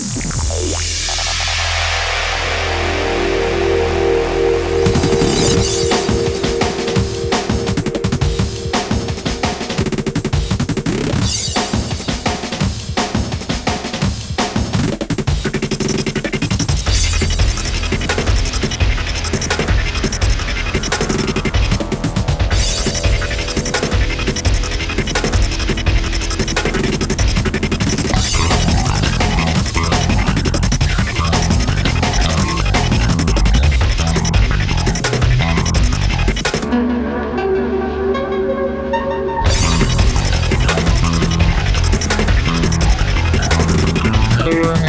Bye. Thank.